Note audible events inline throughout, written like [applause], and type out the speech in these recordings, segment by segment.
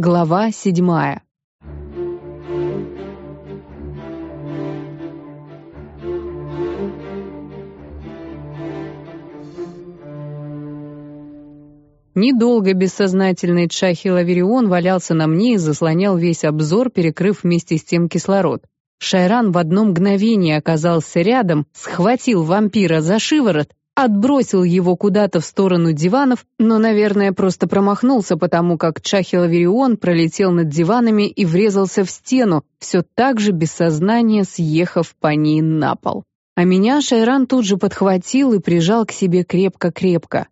Глава седьмая. Недолго бессознательный Чахи Лаверион валялся на мне и заслонял весь обзор, перекрыв вместе с тем кислород. Шайран в одно мгновение оказался рядом, схватил вампира за шиворот, отбросил его куда-то в сторону диванов, но, наверное, просто промахнулся, потому как Чахилаверион пролетел над диванами и врезался в стену, все так же без сознания съехав по ней на пол. А меня Шайран тут же подхватил и прижал к себе крепко-крепко.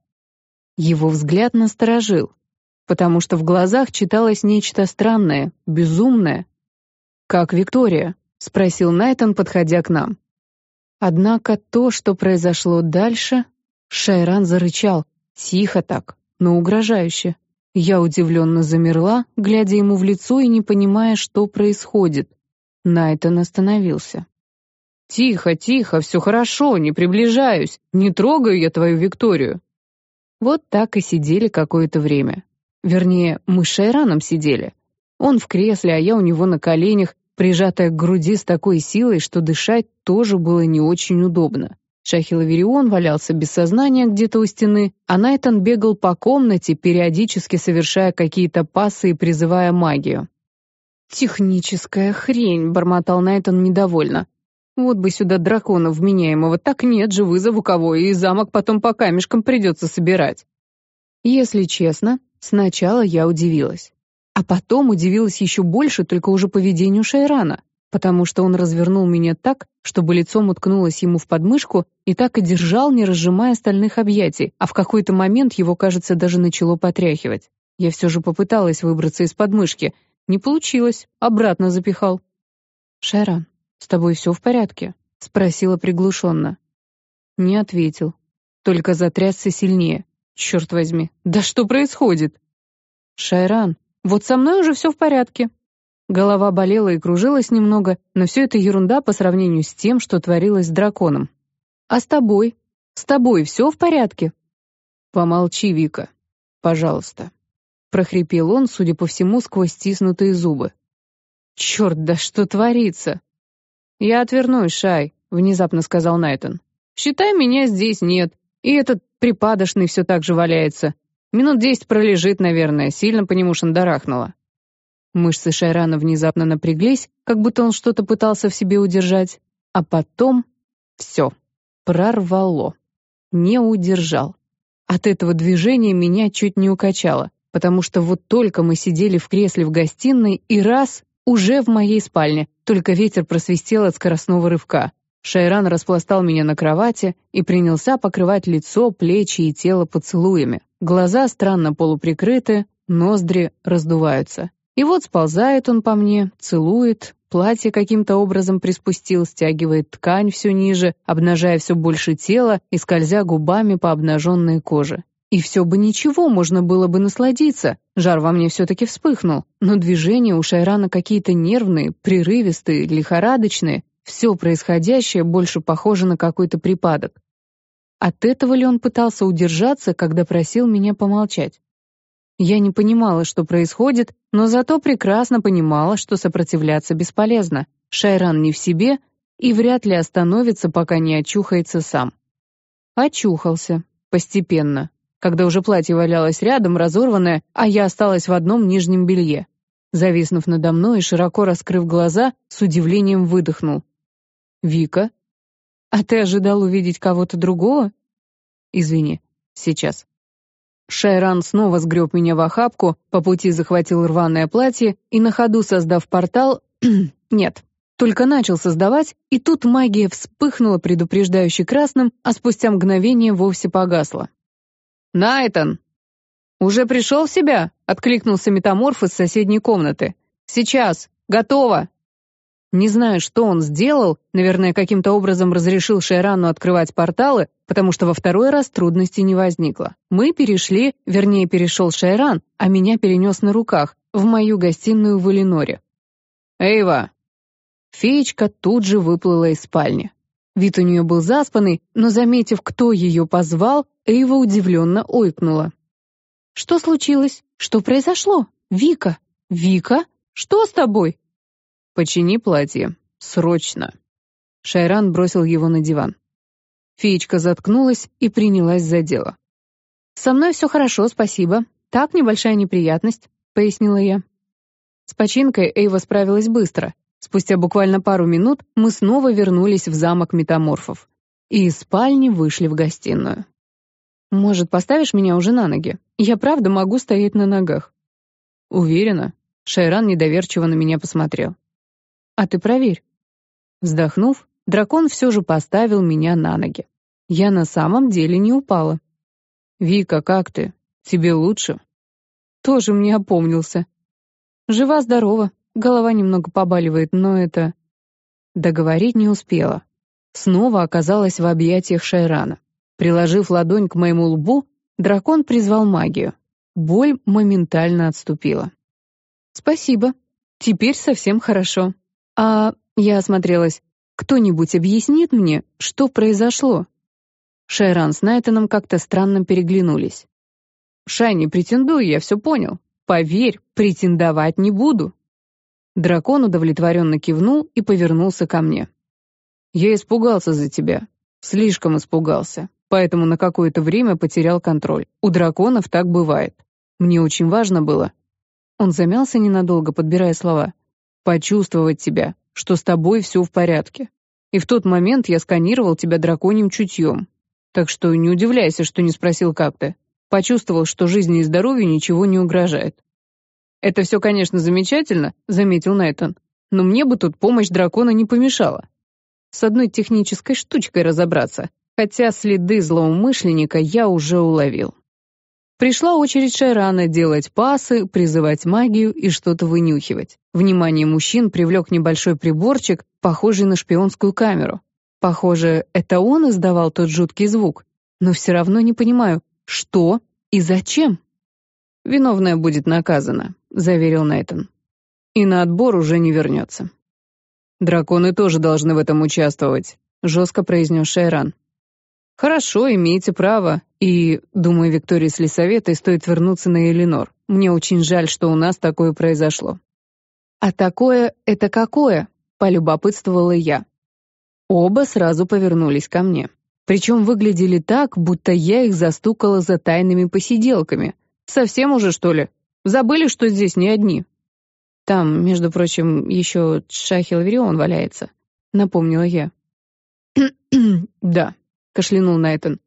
Его взгляд насторожил, потому что в глазах читалось нечто странное, безумное. «Как Виктория?» — спросил Найтон, подходя к нам. Однако то, что произошло дальше... Шайран зарычал, тихо так, но угрожающе. Я удивленно замерла, глядя ему в лицо и не понимая, что происходит. Найтон остановился. «Тихо, тихо, все хорошо, не приближаюсь, не трогаю я твою Викторию». Вот так и сидели какое-то время. Вернее, мы с Шайраном сидели. Он в кресле, а я у него на коленях, прижатая к груди с такой силой, что дышать тоже было не очень удобно. Шахилаверион валялся без сознания где-то у стены, а Найтон бегал по комнате, периодически совершая какие-то пасы и призывая магию. «Техническая хрень», — бормотал Найтон недовольно. «Вот бы сюда дракона вменяемого, так нет же, вызову кого, и замок потом по камешкам придется собирать». Если честно, сначала я удивилась. А потом удивилась еще больше только уже поведению Шайрана, потому что он развернул меня так, чтобы лицом уткнулось ему в подмышку и так и держал, не разжимая стальных объятий, а в какой-то момент его, кажется, даже начало потряхивать. Я все же попыталась выбраться из подмышки. Не получилось, обратно запихал. «Шайран, с тобой все в порядке?» — спросила приглушенно. Не ответил, только затрясся сильнее. «Черт возьми, да что происходит?» «Шайран», вот со мной уже все в порядке. Голова болела и кружилась немного, но все это ерунда по сравнению с тем, что творилось с драконом. А с тобой? С тобой все в порядке? Помолчи, Вика. Пожалуйста. Прохрипел он, судя по всему, сквозь стиснутые зубы. Черт, да что творится? Я отвернусь, Шай, внезапно сказал Найтон. Считай, меня здесь нет, и этот припадочный все так же валяется. Минут десять пролежит, наверное, сильно по нему шандарахнуло. Мышцы Шайрана внезапно напряглись, как будто он что-то пытался в себе удержать. А потом... Все. Прорвало. Не удержал. От этого движения меня чуть не укачало, потому что вот только мы сидели в кресле в гостиной, и раз — уже в моей спальне, только ветер просвистел от скоростного рывка. Шайран распластал меня на кровати и принялся покрывать лицо, плечи и тело поцелуями. Глаза странно полуприкрыты, ноздри раздуваются. И вот сползает он по мне, целует, платье каким-то образом приспустил, стягивает ткань все ниже, обнажая все больше тела и скользя губами по обнаженной коже. И все бы ничего, можно было бы насладиться. Жар во мне все-таки вспыхнул, но движения у Шайрана какие-то нервные, прерывистые, лихорадочные. Все происходящее больше похоже на какой-то припадок. От этого ли он пытался удержаться, когда просил меня помолчать? Я не понимала, что происходит, но зато прекрасно понимала, что сопротивляться бесполезно. Шайран не в себе и вряд ли остановится, пока не очухается сам. Очухался. Постепенно. Когда уже платье валялось рядом, разорванное, а я осталась в одном нижнем белье. Зависнув надо мной и широко раскрыв глаза, с удивлением выдохнул. «Вика, а ты ожидал увидеть кого-то другого? Извини, сейчас. Шайран снова сгреб меня в охапку, по пути захватил рваное платье и на ходу, создав портал... [clears throat] Нет, только начал создавать, и тут магия вспыхнула предупреждающе красным, а спустя мгновение вовсе погасла. «Найтон!» «Уже пришел в себя?» — откликнулся метаморф из соседней комнаты. «Сейчас! Готово!» Не знаю, что он сделал, наверное, каким-то образом разрешил Шайрану открывать порталы, потому что во второй раз трудностей не возникло. Мы перешли, вернее, перешел Шайран, а меня перенес на руках, в мою гостиную в Элиноре. «Эйва!» Феечка тут же выплыла из спальни. Вид у нее был заспанный, но, заметив, кто ее позвал, Эйва удивленно ойкнула. «Что случилось? Что произошло? Вика!» «Вика? Что с тобой?» «Почини платье. Срочно!» Шайран бросил его на диван. Феечка заткнулась и принялась за дело. «Со мной все хорошо, спасибо. Так, небольшая неприятность», — пояснила я. С починкой Эйва справилась быстро. Спустя буквально пару минут мы снова вернулись в замок метаморфов. И из спальни вышли в гостиную. «Может, поставишь меня уже на ноги? Я правда могу стоять на ногах». «Уверена?» Шайран недоверчиво на меня посмотрел. «А ты проверь». Вздохнув, дракон все же поставил меня на ноги. Я на самом деле не упала. «Вика, как ты? Тебе лучше?» Тоже мне опомнился. Жива-здорова, голова немного побаливает, но это... Договорить не успела. Снова оказалась в объятиях Шайрана. Приложив ладонь к моему лбу, дракон призвал магию. Боль моментально отступила. «Спасибо. Теперь совсем хорошо. А я осмотрелась. Кто-нибудь объяснит мне, что произошло?» Шайран с Найтоном как-то странно переглянулись. «Шай, не претендую, я все понял. Поверь, претендовать не буду». Дракон удовлетворенно кивнул и повернулся ко мне. «Я испугался за тебя. Слишком испугался поэтому на какое-то время потерял контроль. У драконов так бывает. Мне очень важно было. Он замялся ненадолго, подбирая слова. Почувствовать тебя, что с тобой все в порядке. И в тот момент я сканировал тебя драконьим чутьем. Так что не удивляйся, что не спросил, как ты. Почувствовал, что жизни и здоровью ничего не угрожает. «Это все, конечно, замечательно», — заметил Найтон. «Но мне бы тут помощь дракона не помешала. С одной технической штучкой разобраться, хотя следы злоумышленника я уже уловил. Пришла очередь Шайрана делать пасы, призывать магию и что-то вынюхивать. Внимание мужчин привлек небольшой приборчик, похожий на шпионскую камеру. Похоже, это он издавал тот жуткий звук. Но все равно не понимаю, что и зачем. «Виновная будет наказана», — заверил Нейтон. «И на отбор уже не вернется». «Драконы тоже должны в этом участвовать», — жестко произнес Шайран. «Хорошо, имеете право. И, думаю, Виктории с Лисоветой стоит вернуться на Эленор. Мне очень жаль, что у нас такое произошло». «А такое — это какое?» — полюбопытствовала я. Оба сразу повернулись ко мне. Причем выглядели так, будто я их застукала за тайными посиделками. Совсем уже, что ли? Забыли, что здесь не одни? Там, между прочим, еще Шахил Верион валяется, напомнила я. [clears throat] «Да», кашлянул Найтон.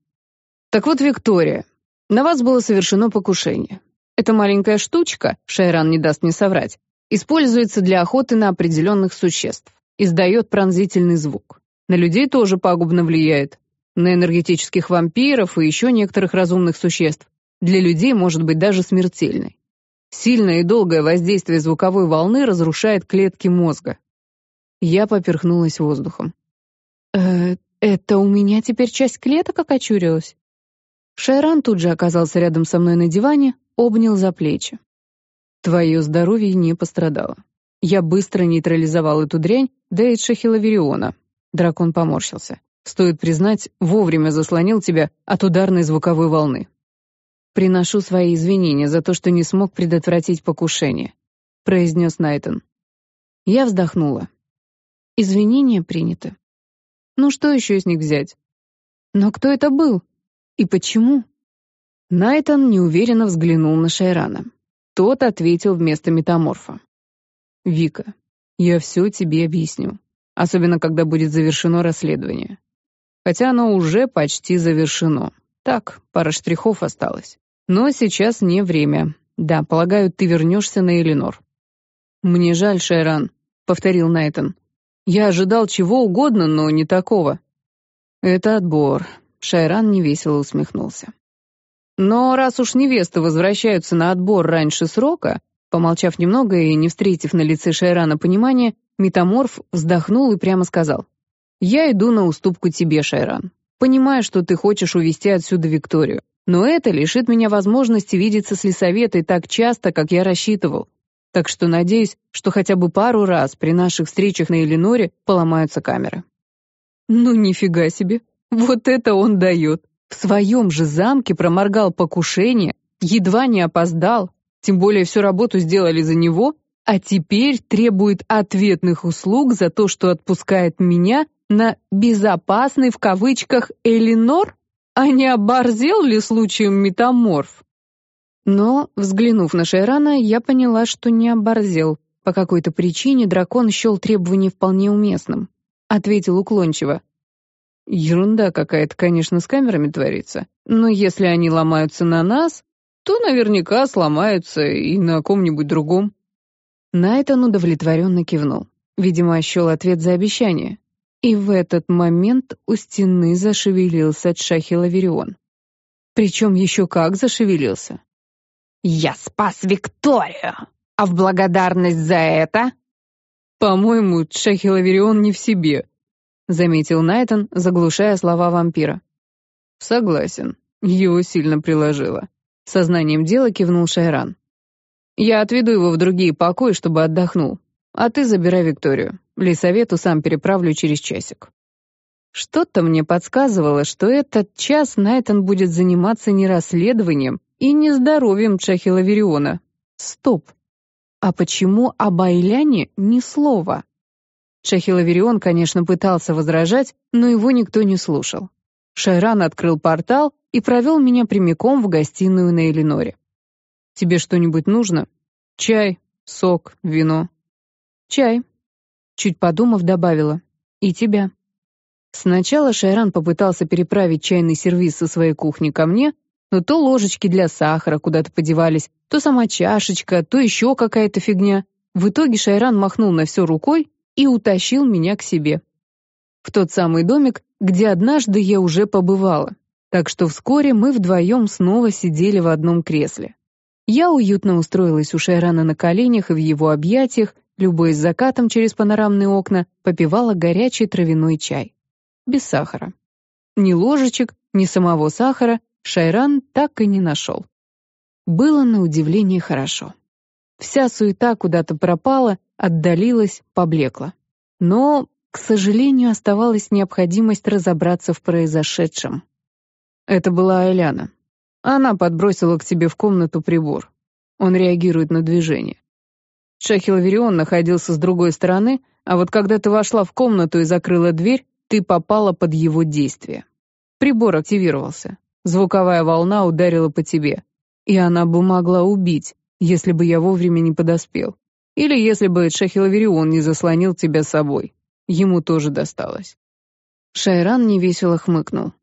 Так вот, Виктория, на вас было совершено покушение. Эта маленькая штучка, Шайран не даст мне соврать, используется для охоты на определенных существ, издает пронзительный звук. На людей тоже пагубно влияет. На энергетических вампиров и еще некоторых разумных существ. Для людей может быть даже смертельной. Сильное и долгое воздействие звуковой волны разрушает клетки мозга. Я поперхнулась воздухом. «Э, это у меня теперь часть клеток окочурилась. Шайран тут же оказался рядом со мной на диване, обнял за плечи. Твое здоровье не пострадало. Я быстро нейтрализовал эту дрянь, и Шахилавериона. Дракон поморщился. Стоит признать, вовремя заслонил тебя от ударной звуковой волны. Приношу свои извинения за то, что не смог предотвратить покушение, произнес Найтон. Я вздохнула. Извинения приняты. Ну что еще из них взять? Но кто это был? И почему? Найтон неуверенно взглянул на Шайрана. Тот ответил вместо метаморфа. «Вика, я все тебе объясню, особенно когда будет завершено расследование. Хотя оно уже почти завершено. Так, пара штрихов осталось. Но сейчас не время. Да, полагаю, ты вернешься на Эленор». «Мне жаль, Шайран», — повторил Найтон. Я ожидал чего угодно, но не такого. Это отбор. Шайран невесело усмехнулся. Но раз уж невесты возвращаются на отбор раньше срока, помолчав немного и не встретив на лице Шайрана понимания, метаморф вздохнул и прямо сказал. «Я иду на уступку тебе, Шайран. Понимаю, что ты хочешь увести отсюда Викторию, но это лишит меня возможности видеться с Лисоветой так часто, как я рассчитывал. Так что надеюсь, что хотя бы пару раз при наших встречах на Элиноре поломаются камеры. Ну нифига себе, вот это он дает. В своем же замке проморгал покушение, едва не опоздал, Тем более всю работу сделали за него, а теперь требует ответных услуг за то, что отпускает меня на «безопасный» в кавычках Элинор? А не оборзел ли случаем метаморф? Но, взглянув на Шайрана, я поняла, что не оборзел. По какой-то причине дракон счел требование вполне уместным. Ответил уклончиво. Ерунда какая-то, конечно, с камерами творится. Но если они ломаются на нас, то наверняка сломаются и на ком-нибудь другом. Найтон удовлетворенно кивнул. Видимо, счел ответ за обещание. И в этот момент у стены зашевелился Шахилаверион. Причем еще как зашевелился. «Я спас Викторию! А в благодарность за это...» «По-моему, Шахилаверион не в себе», — заметил Найтон, заглушая слова вампира. «Согласен, его сильно приложило». Сознанием дела кивнул Шайран. «Я отведу его в другие покои, чтобы отдохнул. А ты забирай Викторию. Лесовету сам переправлю через часик». Что-то мне подсказывало, что этот час Найтон будет заниматься не расследованием и не здоровьем Чахила Вериона. Стоп. А почему об Айляне ни слова? Чахиловерион, конечно, пытался возражать, но его никто не слушал. Шайран открыл портал и провел меня прямиком в гостиную на Элиноре. «Тебе что-нибудь нужно? Чай, сок, вино?» «Чай», — чуть подумав, добавила. «И тебя». Сначала Шайран попытался переправить чайный сервиз со своей кухни ко мне, но то ложечки для сахара куда-то подевались, то сама чашечка, то еще какая-то фигня. В итоге Шайран махнул на все рукой и утащил меня к себе. В тот самый домик, где однажды я уже побывала. Так что вскоре мы вдвоем снова сидели в одном кресле. Я уютно устроилась у Шайрана на коленях и в его объятиях, любой с закатом через панорамные окна, попивала горячий травяной чай. Без сахара. Ни ложечек, ни самого сахара Шайран так и не нашел. Было на удивление хорошо. Вся суета куда-то пропала, отдалилась, поблекла. Но, к сожалению, оставалась необходимость разобраться в произошедшем. Это была Айляна. Она подбросила к тебе в комнату прибор. Он реагирует на движение. Шахилаверион находился с другой стороны, а вот когда ты вошла в комнату и закрыла дверь, ты попала под его действие. Прибор активировался. Звуковая волна ударила по тебе. И она бы могла убить, если бы я вовремя не подоспел. Или если бы Шахилаверион не заслонил тебя собой. Ему тоже досталось. Шайран невесело хмыкнул.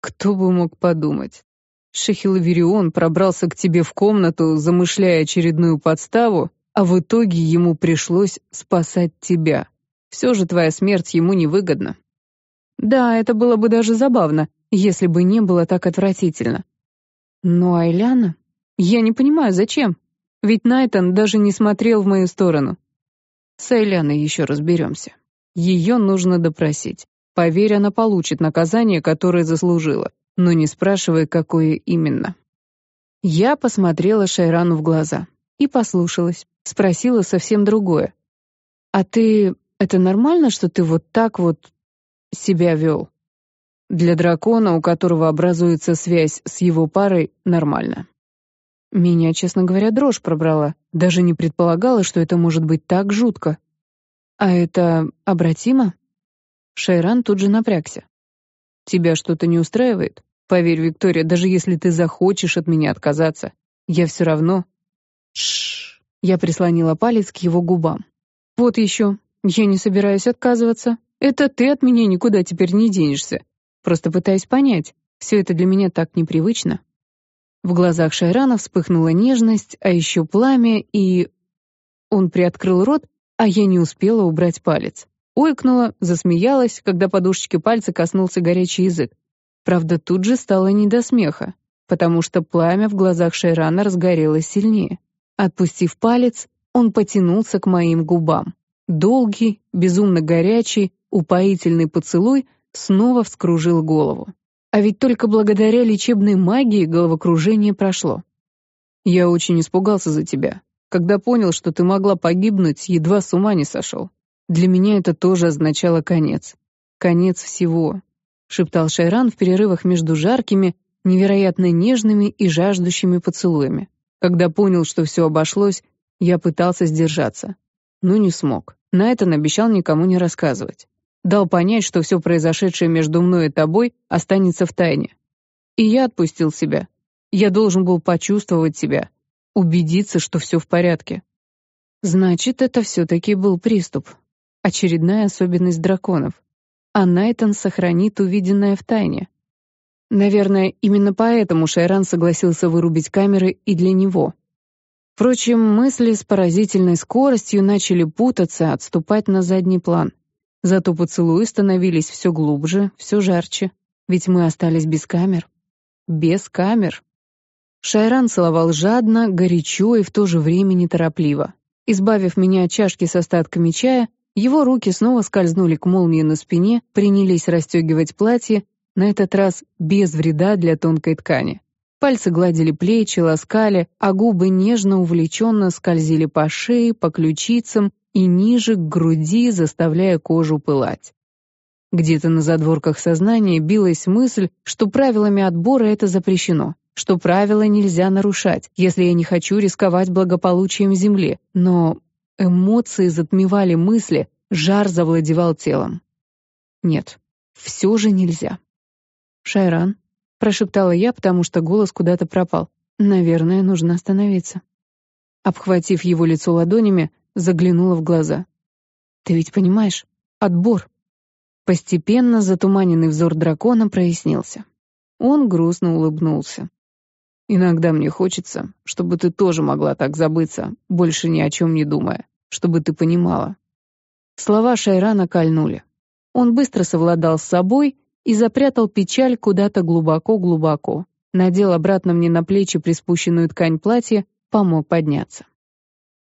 Кто бы мог подумать? Шахилаверион пробрался к тебе в комнату, замышляя очередную подставу, а в итоге ему пришлось спасать тебя. Все же твоя смерть ему невыгодна. Да, это было бы даже забавно, если бы не было так отвратительно. Но Айляна? Я не понимаю, зачем? Ведь Найтон даже не смотрел в мою сторону. С Айляной еще разберемся. Ее нужно допросить. Поверь, она получит наказание, которое заслужила, но не спрашивай, какое именно. Я посмотрела Шайрану в глаза и послушалась, спросила совсем другое. «А ты... это нормально, что ты вот так вот себя вел?» Для дракона, у которого образуется связь с его парой, нормально. Меня, честно говоря, дрожь пробрала. Даже не предполагала, что это может быть так жутко. А это обратимо? Шайран тут же напрягся. Тебя что-то не устраивает? Поверь, Виктория, даже если ты захочешь от меня отказаться, я все равно... Шш. Я прислонила палец к его губам. Вот еще. Я не собираюсь отказываться. Это ты от меня никуда теперь не денешься. Просто пытаюсь понять, все это для меня так непривычно. В глазах Шайрана вспыхнула нежность, а еще пламя, и... Он приоткрыл рот, а я не успела убрать палец. Ойкнула, засмеялась, когда подушечки пальца коснулся горячий язык. Правда, тут же стало не до смеха, потому что пламя в глазах Шайрана разгорелось сильнее. Отпустив палец, он потянулся к моим губам. Долгий, безумно горячий, упоительный поцелуй снова вскружил голову. А ведь только благодаря лечебной магии головокружение прошло. Я очень испугался за тебя. Когда понял, что ты могла погибнуть, едва с ума не сошел. Для меня это тоже означало конец. Конец всего, шептал Шайран в перерывах между жаркими, невероятно нежными и жаждущими поцелуями. Когда понял, что все обошлось, я пытался сдержаться, но не смог. На это обещал никому не рассказывать. Дал понять, что все произошедшее между мной и тобой останется в тайне. И я отпустил себя. Я должен был почувствовать себя, убедиться, что все в порядке. Значит, это все-таки был приступ. Очередная особенность драконов. А Найтон сохранит увиденное в тайне. Наверное, именно поэтому Шайран согласился вырубить камеры и для него. Впрочем, мысли с поразительной скоростью начали путаться, отступать на задний план. Зато поцелуи становились все глубже, все жарче. Ведь мы остались без камер. Без камер. Шайран целовал жадно, горячо и в то же время неторопливо. Избавив меня от чашки с остатками чая, его руки снова скользнули к молнии на спине, принялись расстегивать платье, на этот раз без вреда для тонкой ткани. Пальцы гладили плечи, ласкали, а губы нежно, увлеченно скользили по шее, по ключицам и ниже к груди, заставляя кожу пылать. Где-то на задворках сознания билась мысль, что правилами отбора это запрещено, что правила нельзя нарушать, если я не хочу рисковать благополучием Земли, но эмоции затмевали мысли, жар завладевал телом. Нет, все же нельзя. «Шайран», — прошептала я, потому что голос куда-то пропал. «Наверное, нужно остановиться». Обхватив его лицо ладонями, заглянула в глаза. «Ты ведь понимаешь? Отбор». Постепенно затуманенный взор дракона прояснился. Он грустно улыбнулся. «Иногда мне хочется, чтобы ты тоже могла так забыться, больше ни о чем не думая, чтобы ты понимала». Слова Шайрана кольнули. Он быстро совладал с собой и запрятал печаль куда-то глубоко-глубоко, надел обратно мне на плечи приспущенную ткань платья, помог подняться.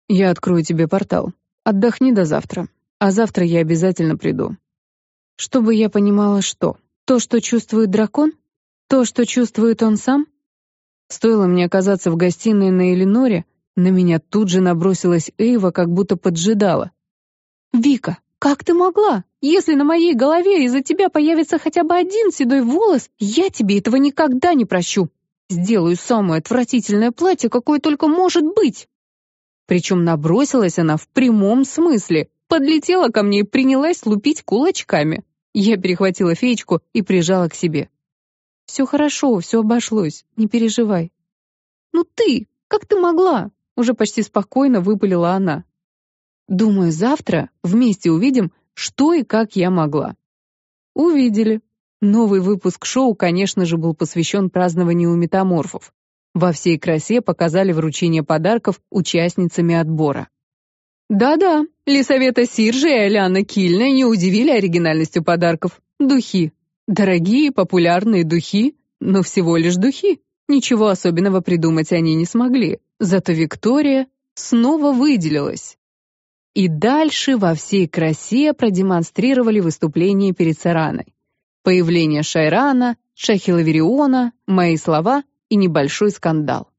«Я открою тебе портал. Отдохни до завтра. А завтра я обязательно приду». Чтобы я понимала, что? То, что чувствует дракон? То, что чувствует он сам? Стоило мне оказаться в гостиной на Элиноре, на меня тут же набросилась Эйва, как будто поджидала. «Вика, как ты могла? Если на моей голове из-за тебя появится хотя бы один седой волос, я тебе этого никогда не прощу. Сделаю самое отвратительное платье, какое только может быть. Причем набросилась она в прямом смысле, подлетела ко мне и принялась лупить кулачками. Я перехватила феечку и прижала к себе. «Все хорошо, все обошлось, не переживай». «Ну ты, как ты могла?» Уже почти спокойно выпалила она. Думаю, завтра вместе увидим, что и как я могла. Увидели. Новый выпуск шоу, конечно же, был посвящен празднованию метаморфов. Во всей красе показали вручение подарков участницами отбора. Да-да, Лисавета Сиржи и Аляна Кильна не удивили оригинальностью подарков. Духи. Дорогие, популярные духи, но всего лишь духи. Ничего особенного придумать они не смогли. Зато Виктория снова выделилась. И дальше во всей красе продемонстрировали выступление перед Сараной. Появление Шайрана, Шахилавериона, мои слова и небольшой скандал.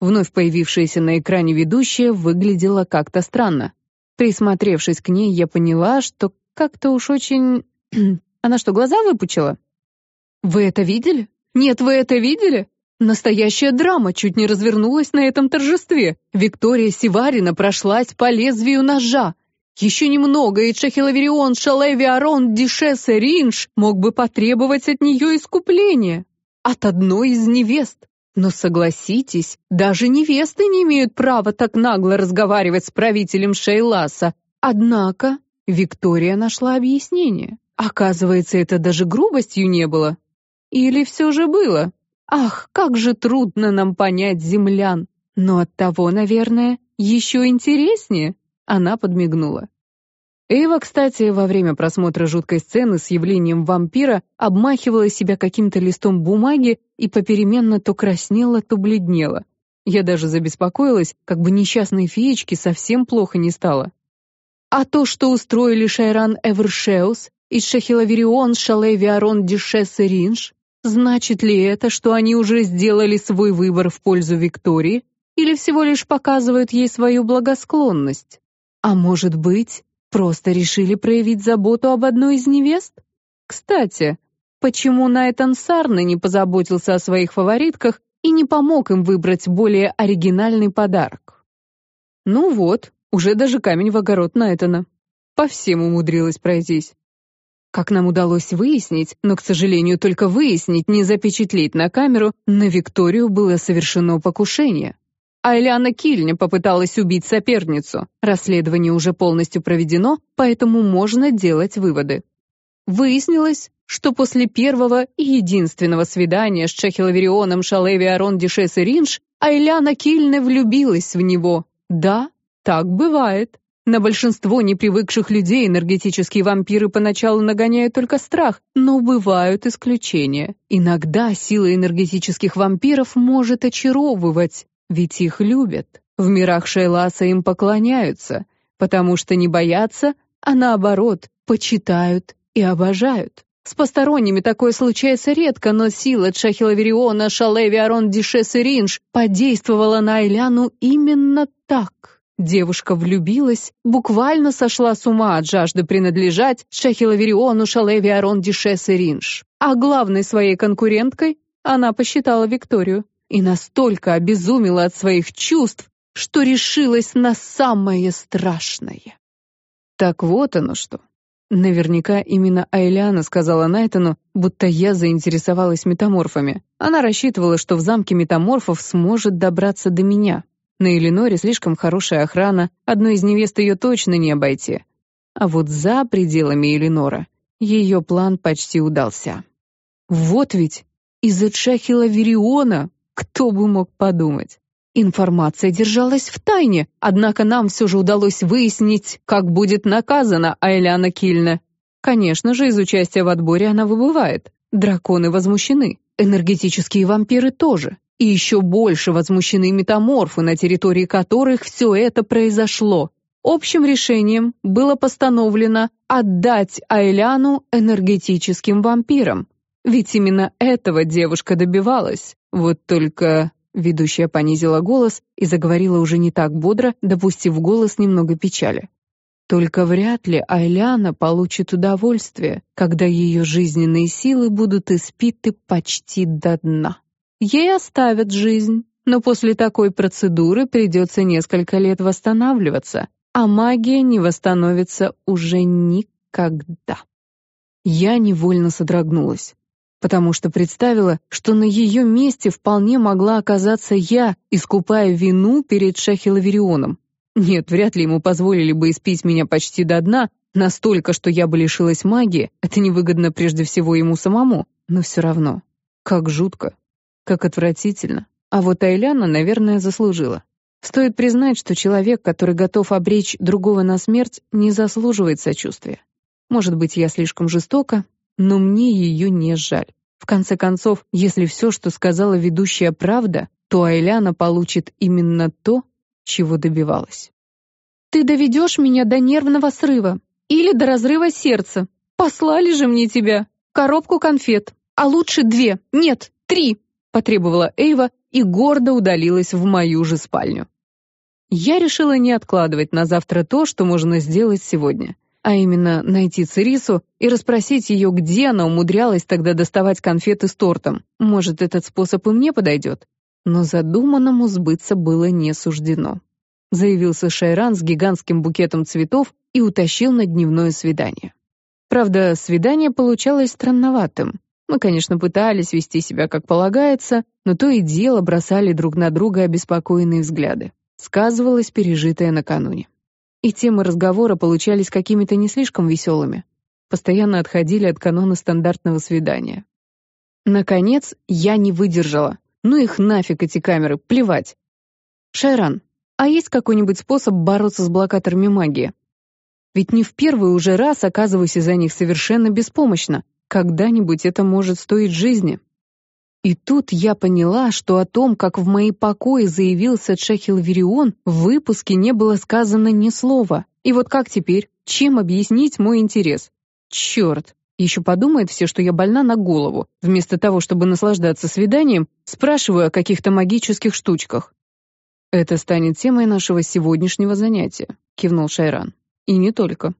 Вновь появившаяся на экране ведущая выглядела как-то странно. Присмотревшись к ней, я поняла, что как-то уж очень... [clears throat] Она что, глаза выпучила? «Вы это видели? Нет, вы это видели? Настоящая драма чуть не развернулась на этом торжестве. Виктория Сиварина прошлась по лезвию ножа. Еще немного, и Чехилаверион Шалеви Арон Дишесе Ринш мог бы потребовать от нее искупления. От одной из невест. Но согласитесь, даже невесты не имеют права так нагло разговаривать с правителем Шейласа. Однако Виктория нашла объяснение. Оказывается, это даже грубостью не было. Или все же было? Ах, как же трудно нам понять землян. Но от того, наверное, еще интереснее. Она подмигнула. Эйва, кстати, во время просмотра жуткой сцены с явлением вампира обмахивала себя каким-то листом бумаги и попеременно то краснела, то бледнела. Я даже забеспокоилась, как бы несчастной феечке совсем плохо не стало. А то, что устроили Шайран Эвершеус и Шахилаверион Шалевиарон Дишес Ринж, Значит ли это, что они уже сделали свой выбор в пользу Виктории или всего лишь показывают ей свою благосклонность? А может быть, просто решили проявить заботу об одной из невест? Кстати, почему Найтан Сарны не позаботился о своих фаворитках и не помог им выбрать более оригинальный подарок. Ну вот, уже даже камень в огород Найтона. По всем умудрилась пройтись. Как нам удалось выяснить, но, к сожалению, только выяснить, не запечатлеть на камеру, на Викторию было совершено покушение. Айляна Кильня попыталась убить соперницу. Расследование уже полностью проведено, поэтому можно делать выводы. Выяснилось, что после первого и единственного свидания с Чехиловерионом Шалеви Арон Дишес и Ринж Айляна Кильне влюбилась в него. Да, так бывает. На большинство непривыкших людей энергетические вампиры поначалу нагоняют только страх, но бывают исключения. Иногда сила энергетических вампиров может очаровывать, ведь их любят. В мирах Шейласа им поклоняются, потому что не боятся, а наоборот, почитают и обожают. С посторонними такое случается редко, но сила Чахилавериона, Шалеви, Арон, Дишес и Ринж подействовала на Айляну именно так. Девушка влюбилась, буквально сошла с ума от жажды принадлежать Шахилавериону, Шалеви, Арон, Дишес и Ринж. А главной своей конкуренткой она посчитала Викторию и настолько обезумела от своих чувств, что решилась на самое страшное. Так вот оно что. Наверняка именно Айляна сказала Найтону, будто я заинтересовалась метаморфами. Она рассчитывала, что в замке метаморфов сможет добраться до меня. На Элиноре слишком хорошая охрана, одной из невест ее точно не обойти. А вот за пределами Элинора ее план почти удался. Вот ведь из-за Чахила Вериона, кто бы мог подумать. Информация держалась в тайне, однако нам все же удалось выяснить, как будет наказана Айляна Кильна. Конечно же, из участия в отборе она выбывает. Драконы возмущены, энергетические вампиры тоже. И еще больше возмущены метаморфы, на территории которых все это произошло. Общим решением было постановлено отдать Айляну энергетическим вампирам. Ведь именно этого девушка добивалась. Вот только Ведущая понизила голос и заговорила уже не так бодро, допустив голос немного печали. Только вряд ли Айляна получит удовольствие, когда ее жизненные силы будут испиты почти до дна. Ей оставят жизнь, но после такой процедуры придется несколько лет восстанавливаться, а магия не восстановится уже никогда. Я невольно содрогнулась потому что представила, что на ее месте вполне могла оказаться я, искупая вину перед Шахилаверионом. Нет, вряд ли ему позволили бы испить меня почти до дна, настолько, что я бы лишилась магии, это невыгодно прежде всего ему самому, но все равно. Как жутко, как отвратительно. А вот Айляна, наверное, заслужила. Стоит признать, что человек, который готов обречь другого на смерть, не заслуживает сочувствия. Может быть, я слишком жестока, но мне ее не жаль. В конце концов, если все, что сказала ведущая, правда, то Айляна получит именно то, чего добивалась. «Ты доведешь меня до нервного срыва или до разрыва сердца. Послали же мне тебя. Коробку конфет. А лучше две. Нет, три!» потребовала Эйва и гордо удалилась в мою же спальню. Я решила не откладывать на завтра то, что можно сделать сегодня а именно найти Церису и расспросить ее, где она умудрялась тогда доставать конфеты с тортом. Может, этот способ и мне подойдет. Но задуманному сбыться было не суждено. Заявился Шайран с гигантским букетом цветов и утащил на дневное свидание. Правда, свидание получалось странноватым. Мы, конечно, пытались вести себя как полагается, но то и дело бросали друг на друга обеспокоенные взгляды. Сказывалось пережитое накануне и темы разговора получались какими-то не слишком веселыми. Постоянно отходили от канона стандартного свидания. Наконец, я не выдержала. Ну их нафиг эти камеры, плевать. Шайран, а есть какой-нибудь способ бороться с блокаторами магии? Ведь не в первый уже раз оказываюсь из-за них совершенно беспомощно. Когда-нибудь это может стоить жизни. И тут я поняла, что о том, как в мои покои заявился Чехил Верион, в выпуске не было сказано ни слова. И вот как теперь? Чем объяснить мой интерес? Черт! Еще подумает все, что я больна на голову. Вместо того, чтобы наслаждаться свиданием, спрашиваю о каких-то магических штучках. «Это станет темой нашего сегодняшнего занятия», — кивнул Шайран. «И не только».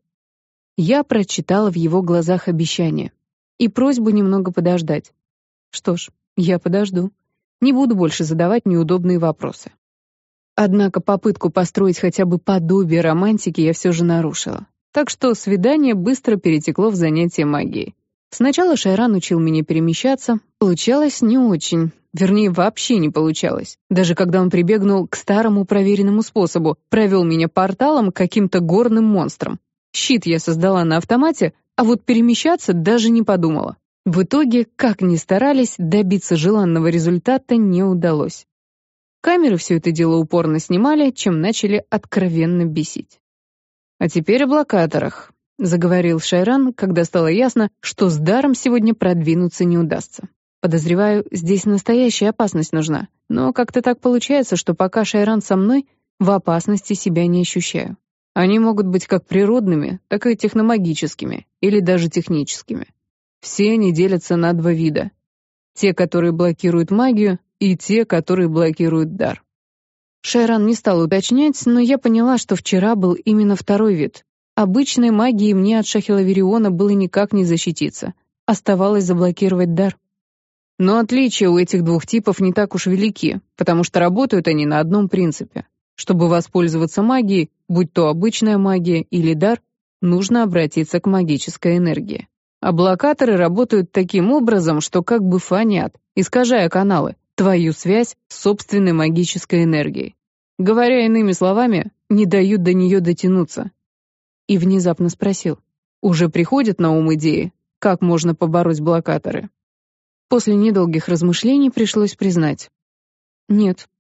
Я прочитала в его глазах обещание и просьбу немного подождать. Что ж, я подожду. Не буду больше задавать неудобные вопросы. Однако попытку построить хотя бы подобие романтики я все же нарушила. Так что свидание быстро перетекло в занятие магией. Сначала Шайран учил меня перемещаться. Получалось не очень. Вернее, вообще не получалось. Даже когда он прибегнул к старому проверенному способу, провел меня порталом к каким-то горным монстрам. Щит я создала на автомате, а вот перемещаться даже не подумала. В итоге, как ни старались, добиться желанного результата не удалось. Камеры все это дело упорно снимали, чем начали откровенно бесить. «А теперь о блокаторах», — заговорил Шайран, когда стало ясно, что с даром сегодня продвинуться не удастся. Подозреваю, здесь настоящая опасность нужна, но как-то так получается, что пока Шайран со мной, в опасности себя не ощущаю. Они могут быть как природными, так и техномагическими, или даже техническими. Все они делятся на два вида. Те, которые блокируют магию, и те, которые блокируют дар. Шайран не стал уточнять, но я поняла, что вчера был именно второй вид. Обычной магии мне от Шахилавериона было никак не защититься. Оставалось заблокировать дар. Но отличия у этих двух типов не так уж велики, потому что работают они на одном принципе. Чтобы воспользоваться магией, будь то обычная магия или дар, нужно обратиться к магической энергии. А блокаторы работают таким образом, что как бы фонят, искажая каналы, твою связь с собственной магической энергией. Говоря иными словами, не дают до нее дотянуться. И внезапно спросил, уже приходят на ум идеи, как можно побороть блокаторы? После недолгих размышлений пришлось признать. Нет.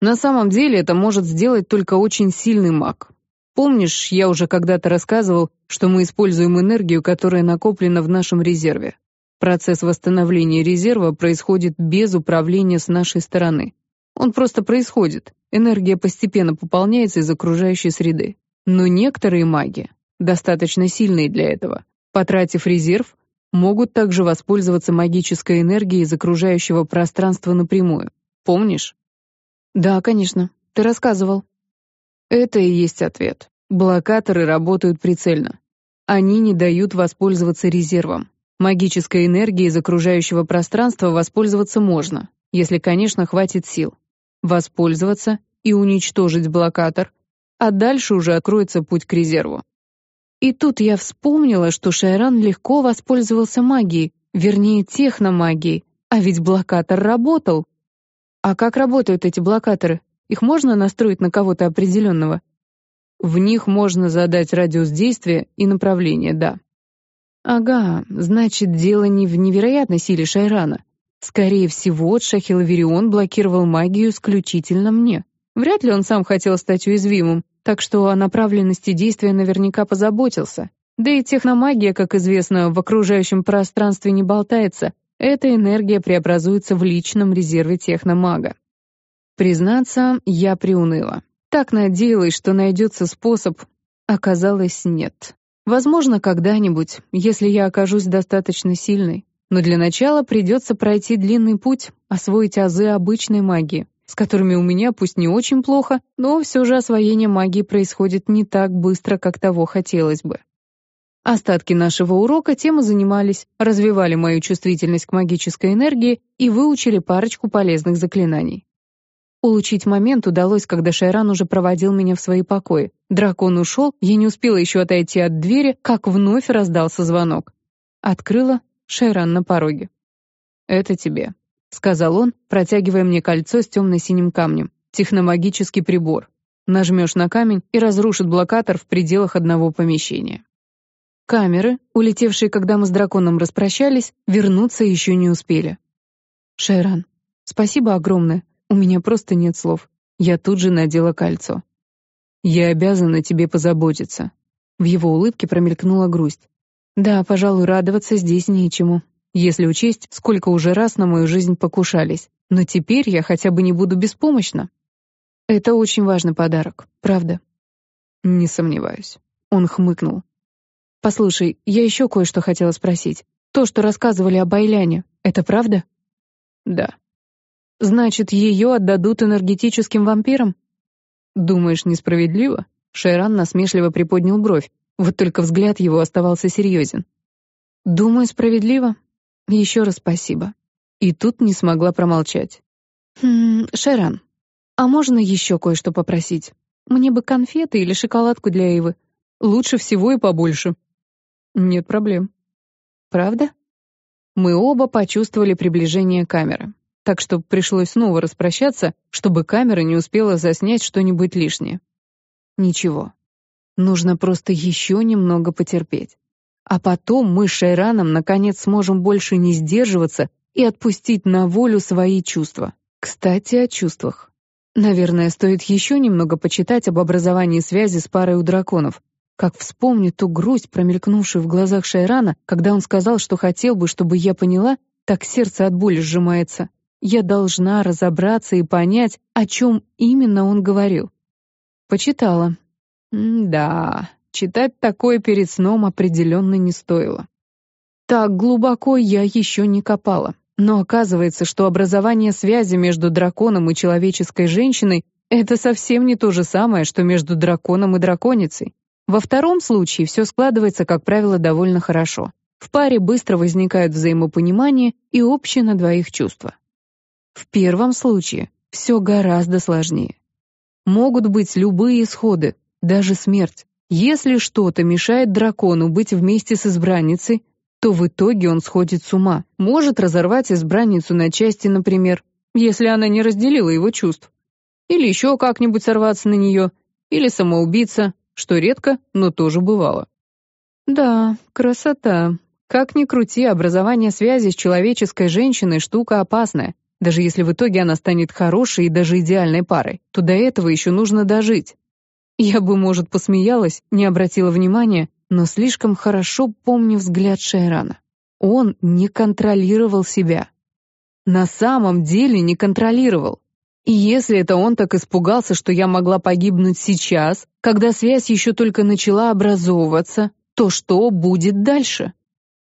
На самом деле это может сделать только очень сильный маг. Помнишь, я уже когда-то рассказывал, что мы используем энергию, которая накоплена в нашем резерве. Процесс восстановления резерва происходит без управления с нашей стороны. Он просто происходит. Энергия постепенно пополняется из окружающей среды. Но некоторые маги, достаточно сильные для этого, потратив резерв, могут также воспользоваться магической энергией из окружающего пространства напрямую. Помнишь? Да, конечно. Ты рассказывал. Это и есть ответ. Блокаторы работают прицельно. Они не дают воспользоваться резервом. Магической энергией из окружающего пространства воспользоваться можно, если, конечно, хватит сил. Воспользоваться и уничтожить блокатор, а дальше уже откроется путь к резерву. И тут я вспомнила, что Шайран легко воспользовался магией, вернее, техномагией, а ведь блокатор работал. А как работают эти блокаторы? Их можно настроить на кого-то определенного? В них можно задать радиус действия и направление, да. Ага, значит, дело не в невероятной силе Шайрана. Скорее всего, Шахилаверион блокировал магию исключительно мне. Вряд ли он сам хотел стать уязвимым, так что о направленности действия наверняка позаботился. Да и техномагия, как известно, в окружающем пространстве не болтается. Эта энергия преобразуется в личном резерве техномага. Признаться, я приуныла. Так надеялась, что найдется способ. Оказалось, нет. Возможно, когда-нибудь, если я окажусь достаточно сильной. Но для начала придется пройти длинный путь, освоить азы обычной магии, с которыми у меня пусть не очень плохо, но все же освоение магии происходит не так быстро, как того хотелось бы. Остатки нашего урока тему занимались, развивали мою чувствительность к магической энергии и выучили парочку полезных заклинаний. Улучить момент удалось, когда Шайран уже проводил меня в свои покои. Дракон ушел, я не успела еще отойти от двери, как вновь раздался звонок. Открыла Шайран на пороге. «Это тебе», — сказал он, протягивая мне кольцо с темно-синим камнем. «Техномагический прибор. Нажмешь на камень и разрушит блокатор в пределах одного помещения». Камеры, улетевшие, когда мы с драконом распрощались, вернуться еще не успели. «Шайран, спасибо огромное. У меня просто нет слов. Я тут же надела кольцо. Я обязана тебе позаботиться. В его улыбке промелькнула грусть. Да, пожалуй, радоваться здесь нечему, если учесть, сколько уже раз на мою жизнь покушались. Но теперь я хотя бы не буду беспомощна. Это очень важный подарок, правда? Не сомневаюсь. Он хмыкнул. Послушай, я еще кое-что хотела спросить. То, что рассказывали о Байляне, это правда? Да. Значит, ее отдадут энергетическим вампирам? Думаешь, несправедливо? Шайран насмешливо приподнял бровь, вот только взгляд его оставался серьезен. Думаю, справедливо. Еще раз спасибо. И тут не смогла промолчать. «Хм, Шайран, а можно еще кое-что попросить? Мне бы конфеты или шоколадку для Ивы. Лучше всего и побольше». «Нет проблем». «Правда?» Мы оба почувствовали приближение камеры, так что пришлось снова распрощаться, чтобы камера не успела заснять что-нибудь лишнее. Ничего. Нужно просто еще немного потерпеть. А потом мы с Шайраном наконец сможем больше не сдерживаться и отпустить на волю свои чувства. Кстати, о чувствах. Наверное, стоит еще немного почитать об образовании связи с парой у драконов, как вспомню ту грусть, промелькнувшую в глазах Шайрана, когда он сказал, что хотел бы, чтобы я поняла, так сердце от боли сжимается. Я должна разобраться и понять, о чем именно он говорил. Почитала. М да, читать такое перед сном определенно не стоило. Так глубоко я еще не копала. Но оказывается, что образование связи между драконом и человеческой женщиной — это совсем не то же самое, что между драконом и драконицей. Во втором случае все складывается, как правило, довольно хорошо. В паре быстро возникают взаимопонимание и общее на двоих чувства. В первом случае все гораздо сложнее. Могут быть любые исходы, даже смерть. Если что-то мешает дракону быть вместе с избранницей, то в итоге он сходит с ума, может разорвать избранницу на части, например, если она не разделила его чувств. Или еще как-нибудь сорваться на нее, или самоубийца, что редко, но тоже бывало. Да, красота. Как ни крути, образование связи с человеческой женщиной — штука опасная. Даже если в итоге она станет хорошей и даже идеальной парой, то до этого еще нужно дожить. Я бы, может, посмеялась, не обратила внимания, но слишком хорошо помню взгляд Шайрана. Он не контролировал себя. На самом деле не контролировал. И если это он так испугался, что я могла погибнуть сейчас, когда связь еще только начала образовываться, то что будет дальше?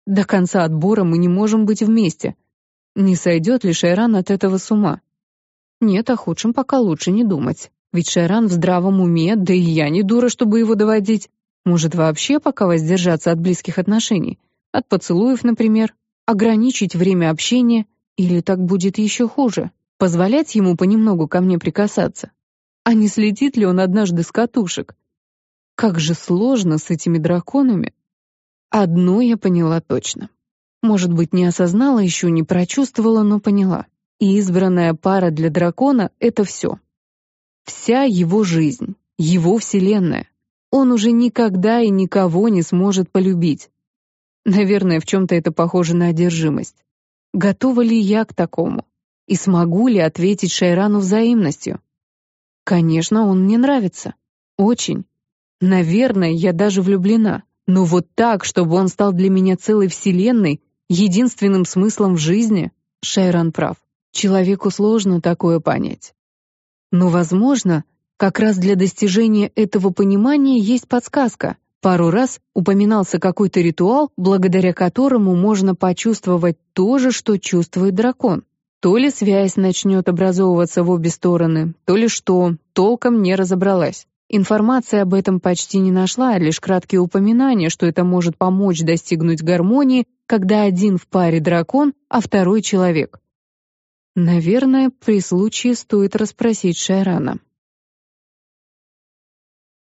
До конца отбора мы не можем быть вместе. Не сойдет ли Шайран от этого с ума? Нет, о худшем пока лучше не думать. Ведь Шайран в здравом уме, да и я не дура, чтобы его доводить. Может, вообще пока воздержаться от близких отношений? От поцелуев, например? Ограничить время общения? Или так будет еще хуже? позволять ему понемногу ко мне прикасаться? А не слетит ли он однажды с катушек? Как же сложно с этими драконами. Одно я поняла точно. Может быть, не осознала еще, не прочувствовала, но поняла. И избранная пара для дракона — это все. Вся его жизнь, его вселенная. Он уже никогда и никого не сможет полюбить. Наверное, в чем-то это похоже на одержимость. Готова ли я к такому? И смогу ли ответить Шайрану взаимностью? Конечно, он мне нравится. Очень. Наверное, я даже влюблена. Но вот так, чтобы он стал для меня целой вселенной, единственным смыслом в жизни, Шайран прав. Человеку сложно такое понять. Но, возможно, как раз для достижения этого понимания есть подсказка. Пару раз упоминался какой-то ритуал, благодаря которому можно почувствовать то же, что чувствует дракон. То ли связь начнет образовываться в обе стороны, то ли что, толком не разобралась. Информации об этом почти не нашла, лишь краткие упоминания, что это может помочь достигнуть гармонии, когда один в паре дракон, а второй человек. Наверное, при случае стоит расспросить Шайрана.